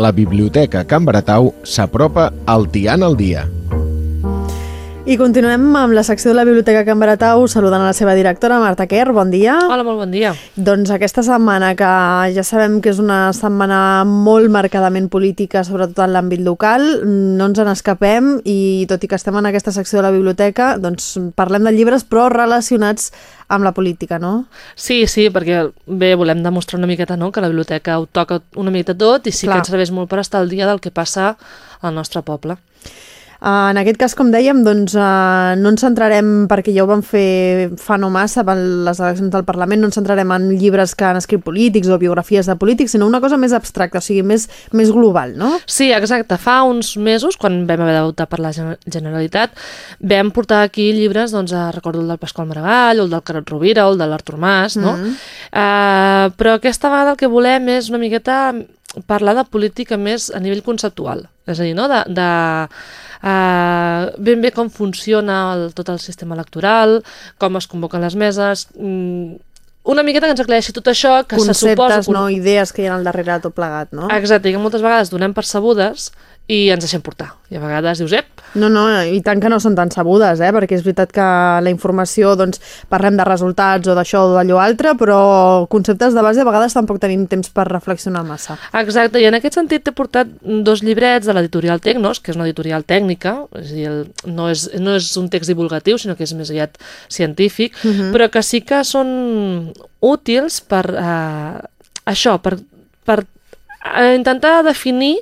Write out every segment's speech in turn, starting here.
la Biblioteca Can Baratau s'apropa al Tian al dia. I continuem amb la secció de la Biblioteca Can Baratau, saludant a la seva directora, Marta Kerr. Bon dia. Hola, molt bon dia. Doncs aquesta setmana, que ja sabem que és una setmana molt marcadament política, sobretot en l'àmbit local, no ens en escapem i tot i que estem en aquesta secció de la biblioteca, doncs parlem de llibres però relacionats amb la política, no? Sí, sí, perquè bé, volem demostrar una miqueta no, que la biblioteca ho toca una miqueta tot i sí Clar. que ens serveix molt per estar al dia del que passa al nostre poble. Uh, en aquest cas, com dèiem, doncs, uh, no ens centrarem, perquè ja ho vam fer fa no massa amb les eleccions del Parlament, no ens centrarem en llibres que han escrit polítics o biografies de polítics, sinó una cosa més abstracta, o sigui, més, més global, no? Sí, exacte. Fa uns mesos, quan vam haver de votar per la Gen- Generalitat, vam portar aquí llibres, doncs, a, recordo el del Pasqual Maragall, o el del Carot Rovira, o el de l'Artur Mas, no? Mhm. Uh, però aquesta vegada el que volem és una miqueta parlar de política més a nivell conceptual. És a dir, no? de, de uh, ben bé com funciona el, tot el sistema electoral, com es convoquen les meses, mm, una miqueta que ens aclareixi tot això que se suposa... Conceptes, no? Idees que hi ha al darrere de tot plegat, no? Exacte, i que moltes vegades donem per sabudes i ens deixem portar. I a vegades dius, ep, No, no, i tant que no són tan sabudes, eh? perquè és veritat que la informació, doncs, parlem de resultats o d'això o d'allò altre, però conceptes de base a vegades tampoc tenim temps per reflexionar massa. Exacte, i en aquest sentit t'he portat dos llibrets de l'editorial Tecnos, que és una editorial tècnica, és a dir, el, no, és, no és un text divulgatiu, sinó que és més aviat científic, uh -huh. però que sí que són útils per eh, això, per, per intentar definir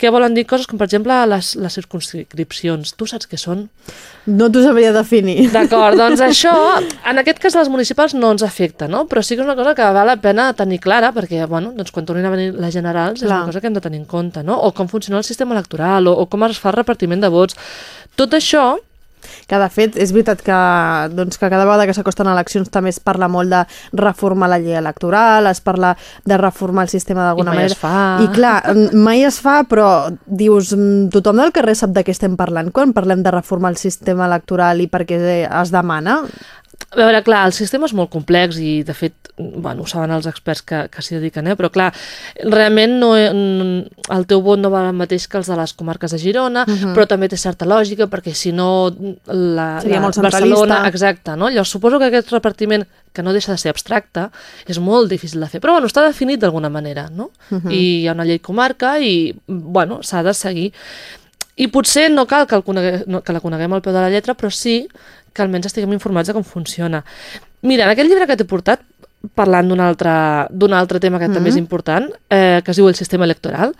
què volen dir coses com, per exemple, les, les circunscripcions. Tu saps què són? No t'ho sabria definir. D'acord, doncs això, en aquest cas les municipals no ens afecta, no? Però sí que és una cosa que val la pena tenir clara, perquè, bueno, doncs quan tornin a venir les generals és Clar. una cosa que hem de tenir en compte, no? O com funciona el sistema electoral, o, o com es fa el repartiment de vots. Tot això, Que, de fet, és veritat que, doncs, que cada vegada que s'acosten eleccions també es parla molt de reformar la llei electoral, es parla de reformar el sistema d'alguna manera. es fa. I clar, mai es fa, però dius, mm, tothom del carrer sap de què estem parlant quan parlem de reformar el sistema electoral i per què es demana? A veure, clar, el sistema és molt complex i, de fet, bueno, ho saben els experts que, que s'hi dediquen, eh? però, clar, realment no, el teu vot no val el mateix que els de les comarques de Girona, uh -huh. però també té certa lògica, perquè si no la, Seria la molt Barcelona... Exacte, no? Llavors, suposo que aquest repartiment, que no deixa de ser abstracte, és molt difícil de fer, però, bueno, està definit d'alguna manera, no? Uh -huh. I hi ha una llei comarca i, bueno, s'ha de seguir. I potser no cal que, el conegue, no, que la coneguem al peu de la lletra, però sí que almenys estiguem informats de com funciona. Mira, en aquest llibre que t'he portat, parlant d'un altre, altre tema que mm -hmm. també és important, eh, que es diu el sistema electoral,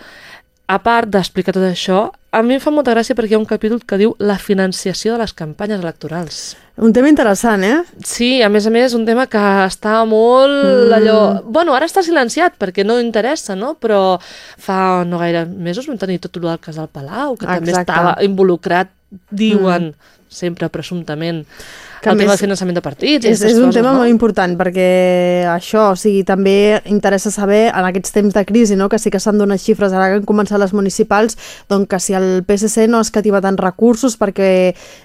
a part d'explicar tot això, a mi em fa molta gràcia perquè hi ha un capítol que diu la financiació de les campanyes electorals. Un tema interessant, eh? Sí, a més a més, un tema que està molt mm. allò... Bueno, ara està silenciat perquè no interessa, no? Però fa no gaire mesos vam tenir tot el del cas del Palau, que també Exacte. estava involucrat, diuen, mm. sempre presumptament, Que el tema del finançament de partits. És, és un coses, tema no? molt important perquè això, o sigui, també interessa saber en aquests temps de crisi, no? que sí que s'han donat xifres ara que han començat les municipals, doncs que si el PSC no ha escativat tants recursos perquè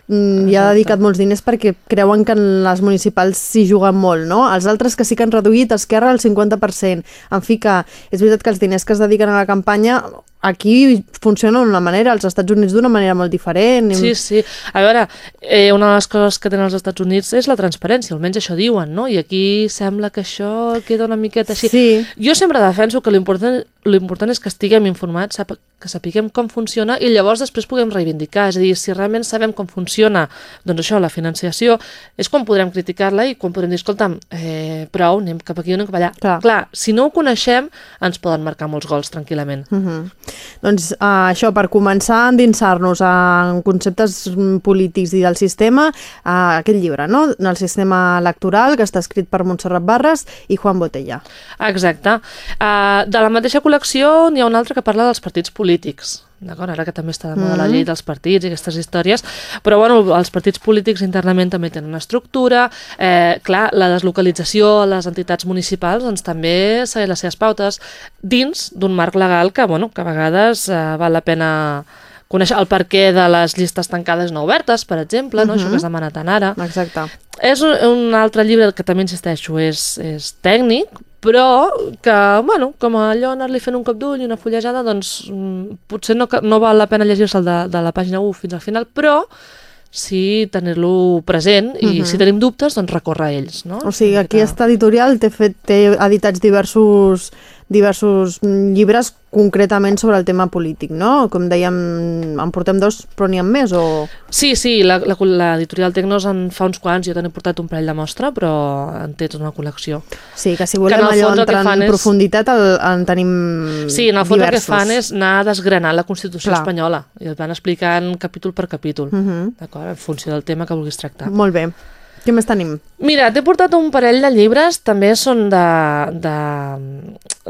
mm, hi ha Exacte. dedicat molts diners perquè creuen que en les municipals s'hi juguen molt, no? Els altres que sí que han reduït, Esquerra el 50%. En fi, que és veritat que els diners que es dediquen a la campanya aquí funcionen d'una manera, als Estats Units d'una manera molt diferent. i- Sí, sí. A veure, eh, una de les coses que tenen els Estats Units és la transparència, almenys això diuen, no? I aquí sembla que això queda una miqueta així. Sí. Jo sempre defenso que l'important l'important és que estiguem informats, que sapiguem com funciona i llavors després puguem reivindicar. És a dir, si realment sabem com funciona doncs això, la financiació, és quan podrem criticar-la i quan podrem dir, escolta'm, eh, prou, anem cap aquí, anem cap allà. Clar. Clar, si no ho coneixem, ens poden marcar molts gols tranquil·lament. Uh -huh. Doncs uh, això, per començar a endinsar-nos en conceptes mm, polítics i del sistema, uh, aquest llibre, no? El sistema electoral, que està escrit per Montserrat Barres i Juan Botella. Exacte. Uh, de la mateixa col·lecció n'hi ha una altra que parla dels partits polítics. D'acord, ara que també està de moda mm. la llei dels partits i aquestes històries, però bueno, els partits polítics internament també tenen una estructura, eh, clar, la deslocalització a les entitats municipals doncs, també segueix les seves pautes dins d'un marc legal que, bueno, que a vegades eh, val la pena conèixer el perquè de les llistes tancades no obertes, per exemple, no? això que es demana tant ara. Exacte. És un, un altre llibre que també insisteixo, és, és tècnic, però que, bueno, com allò anar-li fent un cop d'ull i una fullejada, doncs mm, potser no, no val la pena llegir-se'l de, de la pàgina 1 fins al final, però sí tenir-lo present i si tenim dubtes, doncs recórrer a ells, no? O sigui, miqueta- aquesta editorial té, fet, té editats diversos, diversos llibres concretament sobre el tema polític, no? Com dèiem, en portem dos, però n'hi ha més, o... Sí, sí, l'editorial Tecnos en fa uns quants, jo també he portat un parell de mostra, però en té tota una col·lecció. Sí, que si Que volem en el allò que entrar en és- profunditat el, en tenim Sí, en el fons diversos. el que fan és anar desgranant la Constitució Clar. espanyola i et van explicant capítol per capítol, Mhm. d'acord? En funció del tema que vulguis tractar. Molt bé. Què més tenim? Mira, t'he portat un parell de llibres, també són de, de,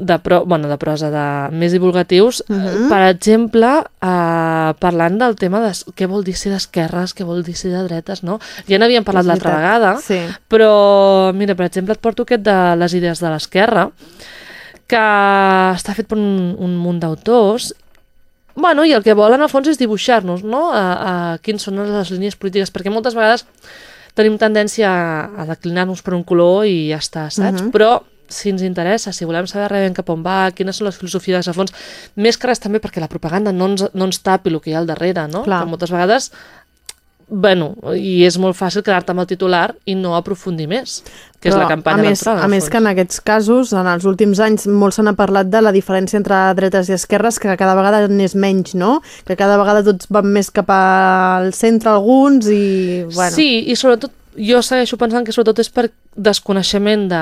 de, pro, bueno, de prosa, de més divulgatius. Uh Mhm. -huh. Per exemple, eh, parlant del tema de què vol dir ser d'esquerres, què vol dir ser de dretes, no? Ja n'havíem parlat l'altra vegada, Sí. però, mira, per exemple, et porto aquest de les idees de l'esquerra, que està fet per un, un munt d'autors Bueno, i el que volen, al fons, és dibuixar-nos, no?, a, a quins són les línies polítiques, perquè moltes vegades tenim tendència a, a declinar-nos per un color i ja està, saps? Mhm. Però si ens interessa, si volem saber realment cap on va, quines són les filosofies a fons, més que res també perquè la propaganda no ens, no ens tapi el que hi ha al darrere, no? Clar. Que moltes vegades bueno, i és molt fàcil quedar-te amb el titular i no aprofundir més, que és Però, la campanya a més. A més que en aquests casos, en els últims anys, molt se n'ha parlat de la diferència entre dretes i esquerres, que cada vegada n'és menys, no? Que cada vegada tots van més cap al centre alguns i... Bueno, Sí, i sobretot jo segueixo pensant que sobretot és per desconeixement de,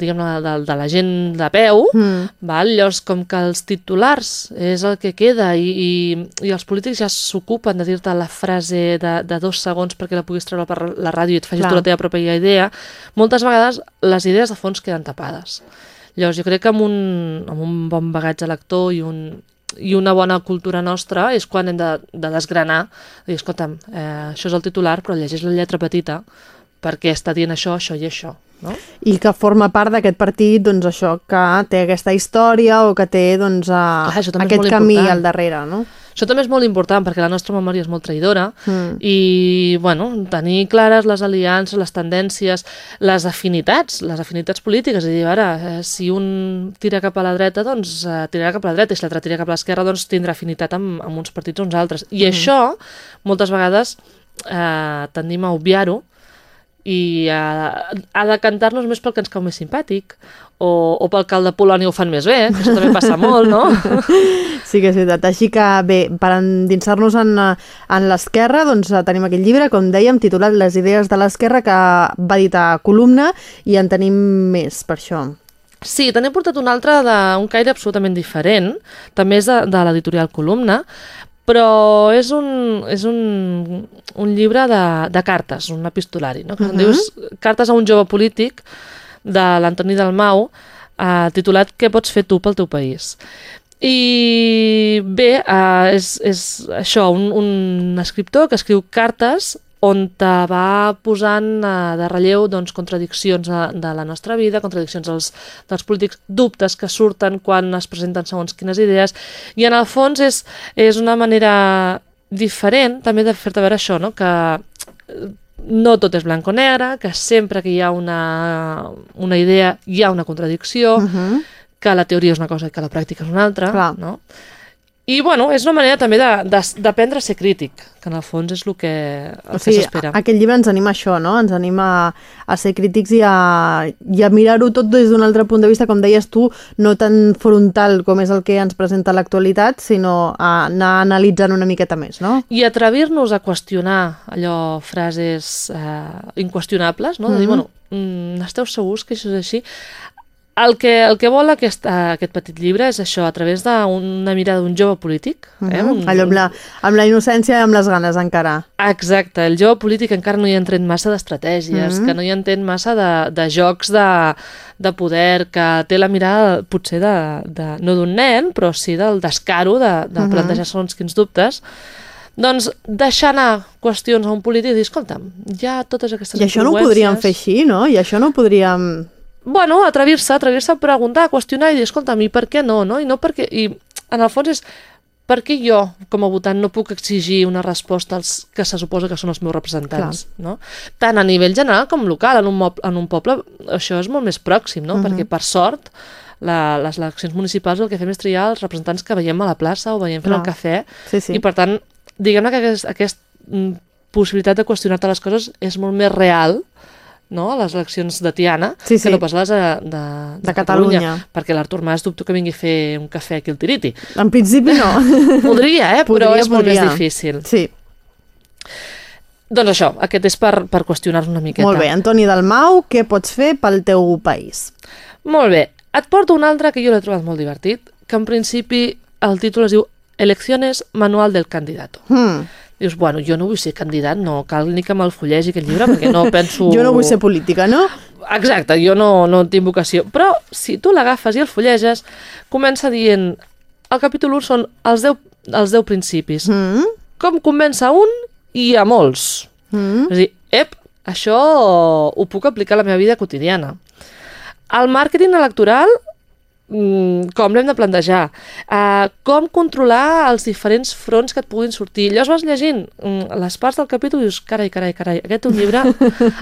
diguem-ne, de, de la gent de peu, Mm. val? llavors com que els titulars és el que queda i, i, i els polítics ja s'ocupen de dir-te la frase de, de dos segons perquè la puguis treure per la ràdio i et facis Clar. tu la teva pròpia idea, moltes vegades les idees de fons queden tapades. Llavors jo crec que amb un, amb un bon bagatge lector i un, i una bona cultura nostra és quan hem de, de desgranar, dir, escolta'm, eh, això és el titular, però llegeix la lletra petita perquè està dient això, això i això. No? I que forma part d'aquest partit, doncs això, que té aquesta història o que té, doncs, a, Clar, aquest camí important. al darrere, no? Això també és molt important perquè la nostra memòria és molt traïdora Mm. i, bueno, tenir clares les aliances, les tendències, les afinitats, les afinitats polítiques. És a dir, ara, eh, si un tira cap a la dreta, doncs eh, tirarà cap a la dreta, i si l'altre tira cap a l'esquerra, doncs tindrà afinitat amb, amb uns partits o uns altres. I això, moltes vegades, eh, tendim a obviar-ho i a, a decantar-nos més pel que ens cau més simpàtic o, o pel el de Polònia ho fan més bé, que això també passa molt, no? Sí que és veritat. Així que, bé, per endinsar-nos en, eh, en l'esquerra, doncs eh, tenim aquest llibre, com dèiem, titulat Les idees de l'esquerra, que va editar Columna, i en tenim més per això. Sí, te n'he portat un altre d'un caire absolutament diferent, també és de, de l'editorial Columna, però és un, és un, un llibre de, de cartes, un epistolari, no? que uh -huh. dius Cartes a un jove polític, de l'Antoni Dalmau, eh, titulat Què pots fer tu pel teu país? I bé, eh, és, és això, un, un escriptor que escriu cartes on te va posant eh, de relleu doncs, contradiccions de, de la nostra vida, contradiccions dels, dels polítics, dubtes que surten quan es presenten segons quines idees, i en el fons és, és una manera diferent també de fer-te veure això, no? que eh, no tot és blanc o negre, que sempre que hi ha una, una idea hi ha una contradicció, Uh -huh. que la teoria és una cosa i que la pràctica és una altra, Clar. no? I, bueno, és una manera també d'aprendre a ser crític, que en el fons és el que, el O que s'espera. aquest llibre ens anima a això, no? Ens anima a, a ser crítics i a, i a mirar-ho tot des d'un altre punt de vista, com deies tu, no tan frontal com és el que ens presenta l'actualitat, sinó a anar analitzant una miqueta més, no? I atrevir-nos a qüestionar allò, frases eh, inqüestionables, no? De dir, Mhm. bueno, mm, esteu segurs que això és així? El que, el que vol aquest, eh, aquest petit llibre és això, a través d'una mirada d'un jove polític. Eh? Mhm. Un, Allò amb la, amb la innocència i amb les ganes encara. Exacte, el jove polític encara no hi entén massa d'estratègies, Mhm. que no hi entén massa de, de jocs de, de poder, que té la mirada potser de, de no d'un nen, però sí del descaro de, de Mhm. plantejar segons quins dubtes, doncs deixar anar qüestions a un polític i dir, escolta'm, hi ha totes aquestes I això no ho podríem fer així, no? I això no ho podríem... Bueno, atrevir-se, atrevir-se a preguntar, a qüestionar i dir, escolta'm, i per què no, no? I no perquè... I en el fons és per què jo, com a votant, no puc exigir una resposta als que se suposa que són els meus representants? No? Tant a nivell general com local, en un, en un poble això és molt més pròxim, no? Mhm. perquè per sort la, les eleccions municipals el que fem és triar els representants que veiem a la plaça o veiem fent Clar. el cafè Sí, sí. i per tant, diguem-ne que aquesta aquest, mm, possibilitat de qüestionar-te les coses és molt més real no? a les eleccions de Tiana Sí, sí. que no pas a les de, de, De Catalunya. perquè l'Artur Mas dubto que vingui a fer un cafè aquí al Tiriti En principi no. podria, eh? però Podria, és molt podria. més difícil Sí, doncs això, aquest és per, per qüestionar-nos una miqueta molt bé. Antoni Dalmau, què pots fer pel teu país? Molt bé, et porto un altre que jo l'he trobat molt divertit que en principi el títol es diu Elecciones Manual del Candidato Hmm. Dius, bueno, jo no vull ser candidat, no cal ni que me'l fullegi aquest llibre, perquè no penso... Jo no vull ser política, no? Exacte, jo no, no tinc vocació. Però si tu l'agafes i el fulleges, comença dient... El capítol 1 són els 10, els 10 principis. Mm? Com convèncer un i a molts. Mm? És a dir, ep, això ho puc aplicar a la meva vida quotidiana. El màrqueting electoral, com l'hem de plantejar? Uh, com controlar els diferents fronts que et puguin sortir? Llavors vas llegint mm, les parts del capítol i dius, carai, carai, carai, aquest un llibre,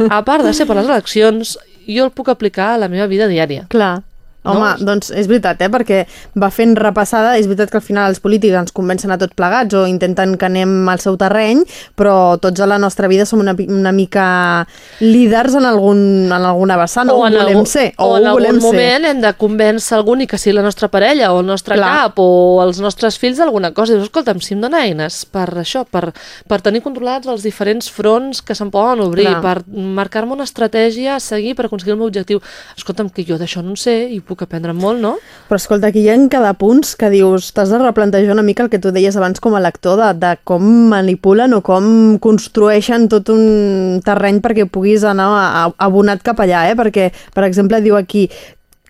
a part de ser per les eleccions, jo el puc aplicar a la meva vida diària. Clar. Home, No? doncs és veritat, eh? perquè va fent repassada, és veritat que al final els polítics ens convencen a tots plegats o intenten que anem al seu terreny, però tots a la nostra vida som una, una mica líders en, algun, en alguna vessant, o, ho en volem algun, ser, o, o, en algun ser. moment hem de convèncer algú ni que sigui la nostra parella o el nostre Clar. cap o els nostres fills d'alguna cosa. I dius, escolta'm, si em dona eines per això, per, per tenir controlats els diferents fronts que se'n poden obrir, Clar. per marcar-me una estratègia a seguir per aconseguir el meu objectiu. Escolta'm, que jo d'això no en sé i puc aprendre molt, no? Però escolta, aquí hi ha cada punts que dius, t'has de replantejar una mica el que tu deies abans com a lector, de, de com manipulen o com construeixen tot un terreny perquè puguis anar abonat cap allà, eh? Perquè, per exemple, diu aquí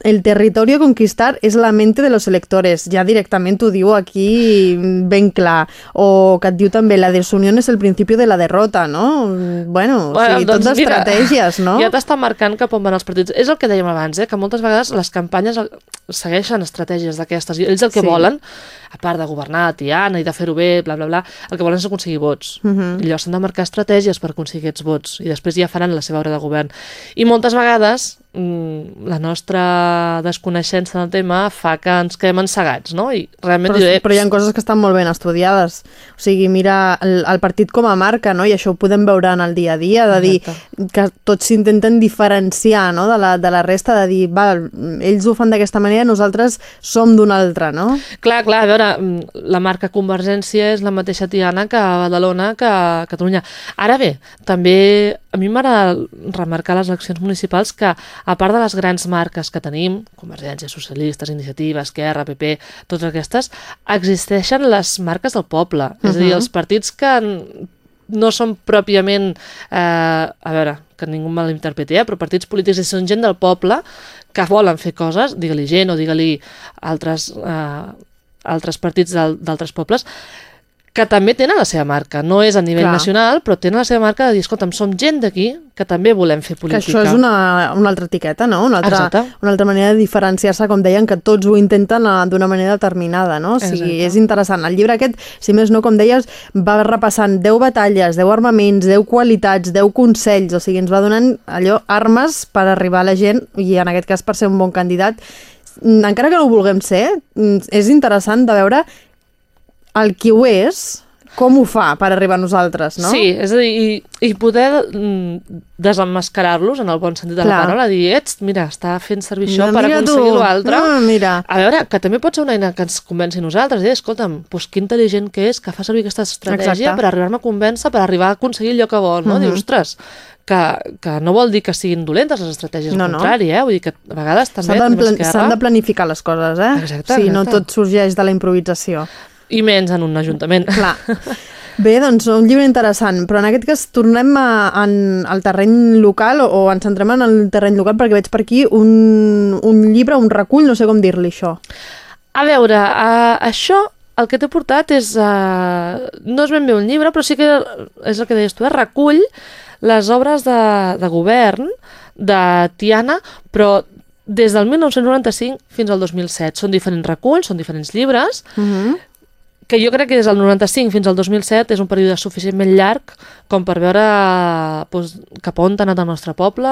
el territorio a conquistar es la mente de los electores. Ja directament t'ho diu aquí ben clar. O que et diu també la desunió és el principi de la derrota, no? Bueno, o sigui, tot d'estratègies, no? doncs Ja t'està marcant cap on van els partits. És el que dèiem abans, eh? que moltes vegades les campanyes segueixen estratègies d'aquestes. Ells el que Sí. volen, a part de governar Tiana i de fer-ho bé, bla, bla, bla, el que volen és aconseguir vots. Uh Mhm. -huh. I llavors s'han de marcar estratègies per aconseguir aquests vots. I després ja faran la seva hora de govern. I moltes vegades la nostra desconeixença del tema fa que ens quedem encegats, no? I realment Però, diré, però hi ha coses que estan molt ben estudiades. O sigui, mira el, el partit com a marca, no? i això ho podem veure en el dia a dia, de dir que tots s'intenten diferenciar no? de, la, de la resta, de dir, val, ells ho fan d'aquesta manera, nosaltres som d'una altra, no? Clar, clar, a veure, mm, la marca Convergència és la mateixa Tiana que a Badalona que a Catalunya. Ara bé, també a mi m'agrada remarcar les eleccions municipals que, a part de les grans marques que tenim, Convergència, Socialistes, Iniciativa, Esquerra, PP, totes aquestes, existeixen les marques del poble. És a dir, els partits que no són pròpiament, eh, a veure, que ningú malinterpreti, eh, però partits polítics que són gent del poble que volen fer coses, digue-li gent o digue-li altres, eh, altres partits d'altres pobles, que també tenen la seva marca. No és a nivell Clar. nacional, però tenen la seva marca de dir, escolta'm, som gent d'aquí que també volem fer Que política. això és una, una altra etiqueta, no? Una altra, Exacte. una altra manera de diferenciar-se, com deien, que tots ho intenten eh, d'una manera determinada, no? O sigui, Exacte. és interessant. El llibre aquest, si més no, com deies, va repassant 10 batalles, 10 armaments, 10 qualitats, 10 consells, o sigui, ens va donant allò, armes per arribar a la gent, i en aquest cas per ser un bon candidat. Encara que no ho vulguem ser, mm, és interessant de veure el qui ho és, com ho fa per arribar a nosaltres, no? Sí, és a dir, i, i poder mm, desemmascarar-los en el bon sentit de Clar. la paraula, dir, ets, mira, està fent servir això No, per aconseguir l'altre. Ah, mira. A veure, que també pot ser una eina que ens convenci a nosaltres, eh? escolta'm, doncs que intel·ligent que és, que fa servir aquesta estratègia Exacte. per arribar-me a convèncer, per arribar a aconseguir allò que vol, no? Mhm. Dius, ostres, que, que no vol dir que siguin dolentes les estratègies, No, al no. contrari, eh? Vull dir que a vegades també S'han de, s'han de planificar les coses, eh? Exacte, o sigui, no exacte. tot sorgeix de la improvisació. I menys en un ajuntament. Clar. Bé, doncs un llibre interessant, però en aquest cas tornem a, en, al terreny local o, o ens centrem en el terreny local perquè veig per aquí un, un llibre, un recull, no sé com dir-li això. A veure, uh, això el que t'he portat és... Uh, no és ben bé un llibre, però sí que és el que deies tu, eh? recull les obres de, de govern de Tiana, però des del 1995 fins al 2007. Són diferents reculls, són diferents llibres, Uh -huh. Que jo crec que des del 95 fins al 2007 és un període suficientment llarg com per veure doncs, cap on ha anat el nostre poble,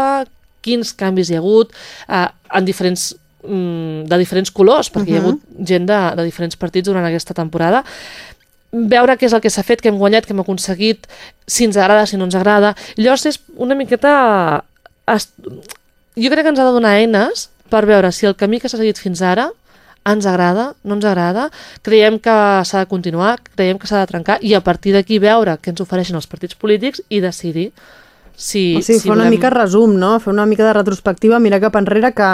quins canvis hi ha hagut eh, en diferents mm, de diferents colors, perquè uh -huh. hi ha hagut gent de, de diferents partits durant aquesta temporada, veure què és el que s'ha fet, que hem guanyat, que hem aconseguit, si ens agrada, si no ens agrada. Llavors és una miqueta... Jo crec que ens ha de donar eines per veure si el camí que s'ha seguit fins ara ens agrada, no ens agrada, creiem que s'ha de continuar, creiem que s'ha de trencar i a partir d'aquí veure què ens ofereixen els partits polítics i decidir si, o sigui, si fer una volem... mica resum, no? Fer una mica de retrospectiva, mirar cap enrere que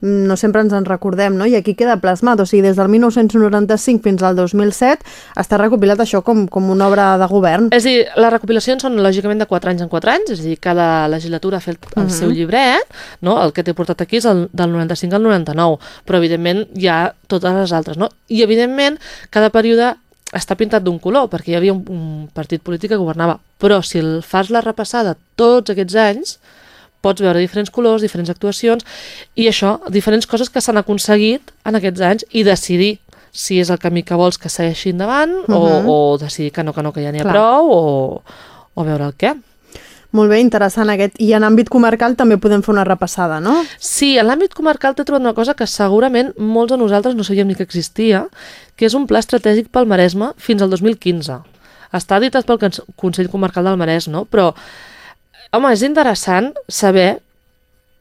mm, no sempre ens en recordem, no? I aquí queda plasmat, o sigui, des del 1995 fins al 2007 està recopilat això com, com una obra de govern. És a dir, les recopilacions són lògicament de 4 anys en 4 anys, és a dir, cada legislatura ha fet el uh -huh. seu llibret, no? El que t'he portat aquí és el, del 95 al 99, però evidentment hi ha totes les altres, no? I evidentment cada període està pintat d'un color, perquè hi havia un, un partit polític que governava. Però si el fas la repassada tots aquests anys, pots veure diferents colors, diferents actuacions, i això, diferents coses que s'han aconseguit en aquests anys i decidir si és el camí que vols que segueixi endavant uh -huh. o, mhm. o decidir que no, que no, que ja n'hi ha Clar. prou o, o veure el què. Molt bé, interessant aquest. I en àmbit comarcal també podem fer una repassada, no? Sí, en l'àmbit comarcal t'he trobat una cosa que segurament molts de nosaltres no sabíem ni que existia, que és un pla estratègic pel Maresme fins al 2015. Està editat pel Consell Comarcal del Maresme, no? però home, és interessant saber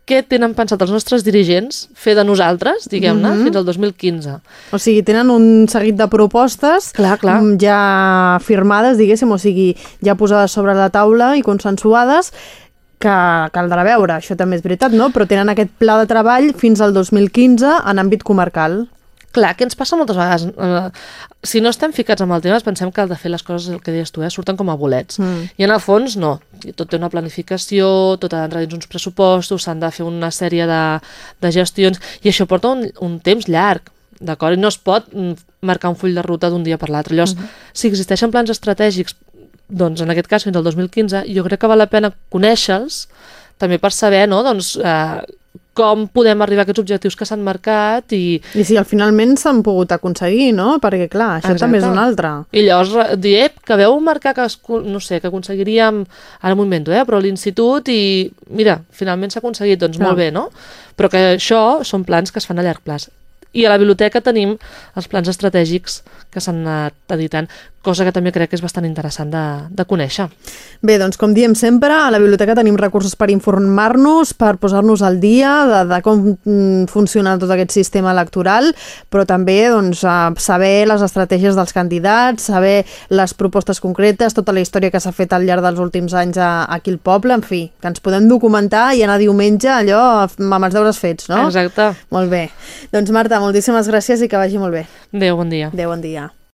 què tenen pensat els nostres dirigents fer de nosaltres, diguem-ne, mm -hmm. fins al 2015. O sigui, tenen un seguit de propostes clar, clar. Mm, ja firmades, diguéssim, o sigui, ja posades sobre la taula i consensuades, que caldrà veure, això també és veritat, no? Però tenen aquest pla de treball fins al 2015 en àmbit comarcal. Clar, què ens passa moltes vegades? Uh, si no estem ficats amb el tema, pensem que el de fer les coses, el que deies tu, eh, surten com a bolets. Mm. I en el fons, no. Tot té una planificació, tot ha d'entrar dins uns pressupostos, s'han de fer una sèrie de, de gestions, i això porta un, un temps llarg, d'acord? I no es pot mm, marcar un full de ruta d'un dia per l'altre. Llavors, mm -hmm. si existeixen plans estratègics, doncs en aquest cas fins al 2015, jo crec que val la pena conèixer-los, també per saber, no?, doncs, eh, com podem arribar a aquests objectius que s'han marcat i... I si al finalment s'han pogut aconseguir, no? Perquè, clar, això Exacte. també és un altre. I llavors dir, que veu marcar que, no sé, que aconseguiríem, ara m'ho invento, eh? però l'institut i, mira, finalment s'ha aconseguit, doncs clar. molt bé, no? Però que això són plans que es fan a llarg plaç. I a la biblioteca tenim els plans estratègics que s'han anat editant, cosa que també crec que és bastant interessant de, de conèixer. Bé, doncs com diem sempre, a la biblioteca tenim recursos per informar-nos, per posar-nos al dia de, de com mm, funciona tot aquest sistema electoral, però també doncs, saber les estratègies dels candidats, saber les propostes concretes, tota la història que s'ha fet al llarg dels últims anys a, aquí al poble, en fi, que ens podem documentar i anar diumenge allò amb els deures fets, no? Exacte. Molt bé. Doncs Marta, moltíssimes gràcies i que vagi molt bé. Adéu, bon dia. Adéu, bon dia.